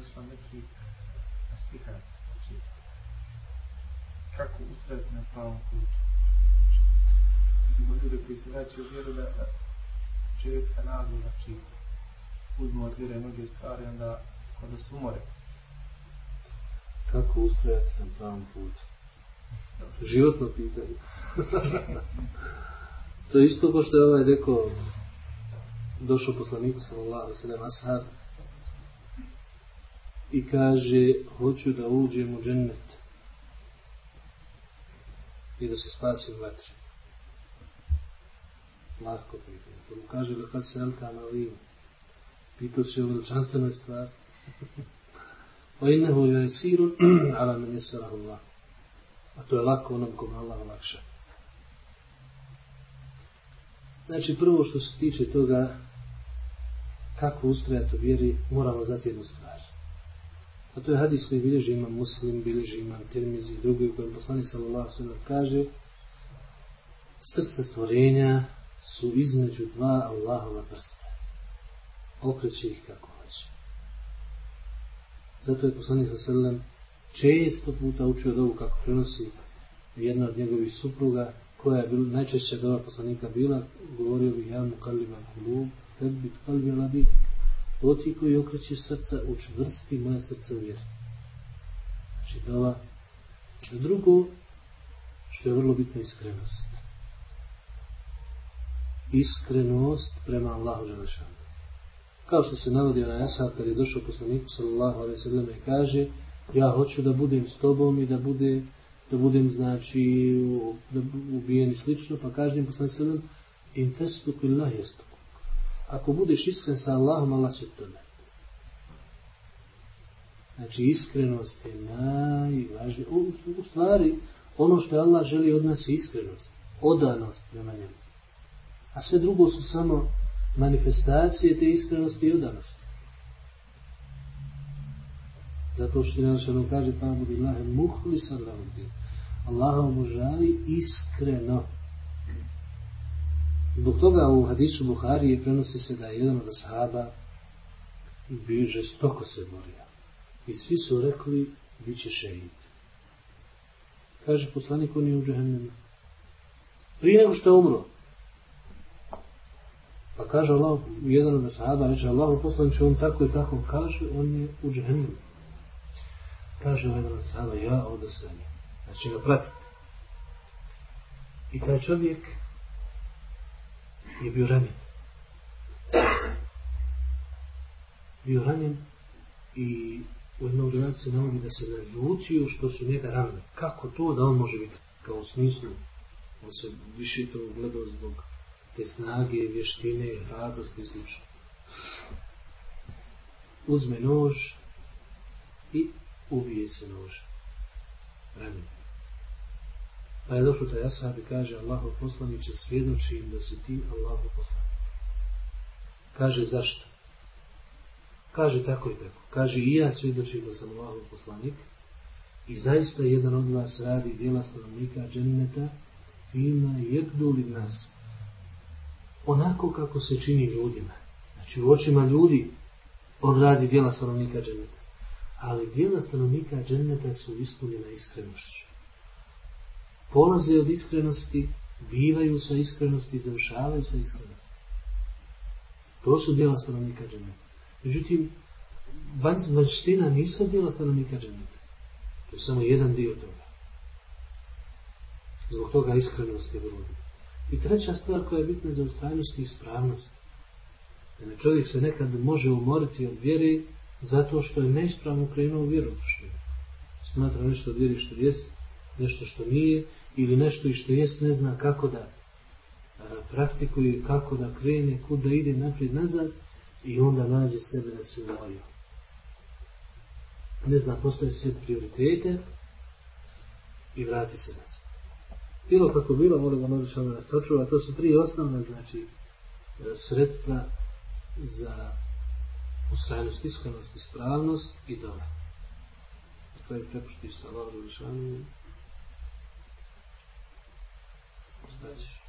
došla neki nasihat, znači, kako ustrajati na pravom putu. Ima ljude koji se vraćaju u vjeru da, da četka naglu, znači, uzmu od vjere mnoge stvari, onda kada se umore. Kako ustrajati na pravom putu? Životno pitanje. to je isto ko što je ovaj rekao, došao poslaniku sallallahu sallam ashab i kaže hoću da uđem u džennet i da se spasim vatre. Lahko pitanje. To mu kaže da kad se elka na limu pitao se o veličanstvenoj stvari. Pa innehu je sirun ala men jesarahu Allah. A to je lako onom kom Allah lakša. Znači, prvo što se tiče toga kako ustrajati u vjeri, moramo znati jednu stvar. A to je hadis koji bilježi imam muslim, bilježi imam tirmizi i drugi u kojem poslani sallallahu sallam kaže srce stvorenja su između dva Allahova prsta. Okreće ih kako hoće. Zato je poslanik sallam često puta učio dovu kako prenosi jedna od njegovih supruga koja je bila najčešća dova poslanika bila govorio bi ja mu kaliman hulub tebi kalbi ladik, o ti koji okrećeš srca učvrsti moje srce u vjeru. znači dova znači drugo što je vrlo bitno iskrenost. Iskrenost prema Allahu Želešanu kao što se navodi na Asad kad je došao poslaniku sallallahu alaihi sallam i kaže ja hoću da budem s tobom i da bude da budem znači da ubijen i slično. Pa kažem poslaniku sallam in testu killah jestu ako budeš iskren sa Allahom Allah će to dati znači iskrenost je najvažnija u, u stvari ono što je Allah želi od nas je iskrenost odanost prema njemu a sve drugo su samo manifestacije te iskrenosti i odanosti. Zato što je što kaže tamo budi Allahe muhli sa ravdi. Obožavi iskreno. Zbog toga u hadisu Buhari prenosi se da je jedan od ashaba bio žestoko se borio. I svi su rekli, bit će šehid. Kaže poslanik, on je u džahennemu. Prije nego što je umro, Pa kaže Allah, jedan od sahaba reče, Allahu poslanče, on tako i tako kaže, on je u džahennemu. Kaže ovaj jedan od sahaba, ja ovdje sam je. Znači ga pratite. I taj čovjek je bio ranjen. Bio ranjen i u jednom redaci se navodi da se naljutio što su njega ranili. Kako to da on može biti kao u smislu? On se više to gledao zbog te snage, vještine, radosti i sl. Uzme nož i ubije se nož. Ranjen. Pa je došlo taj asab i kaže Allahu poslaniće svjedoči im da si ti Allahu poslanić. Kaže zašto? Kaže tako i tako. Kaže i ja svjedočim da sam Allahu poslanik i zaista jedan od vas radi dijela stanovnika dženneta fina jekduli nas onako kako se čini ljudima. Znači u očima ljudi on radi dijela stanovnika dženeta. Ali dijela stanovnika dženeta su ispunjena iskrenošću. Polaze od iskrenosti, bivaju sa iskrenosti završavaju sa iskrenosti. To su djela stanovnika dženeta. Međutim, vanština nisu djela stanovnika dženeta. To je samo jedan dio toga. Zbog toga iskrenost je vrlo. I treća stvar koja je bitna za ustrajnost i ispravnost. Jer čovjek se nekad može umoriti od vjere zato što je neispravno krenuo u vjeru. Smatra nešto od vjeri što jeste nešto što nije, ili nešto i što jest ne zna kako da praktikuje, kako da krene, kud da ide naprijed nazad i onda nađe sebe da se umorio. Ne zna postaviti sve prioritete i vrati se nazad bilo kako bilo, mora da možeš ono sačuva. To su tri osnovne, znači, e, sredstva za ustrajnost, iskrenost, ispravnost i dobra. To je prepušti sa Allahom Žešanu. Znači,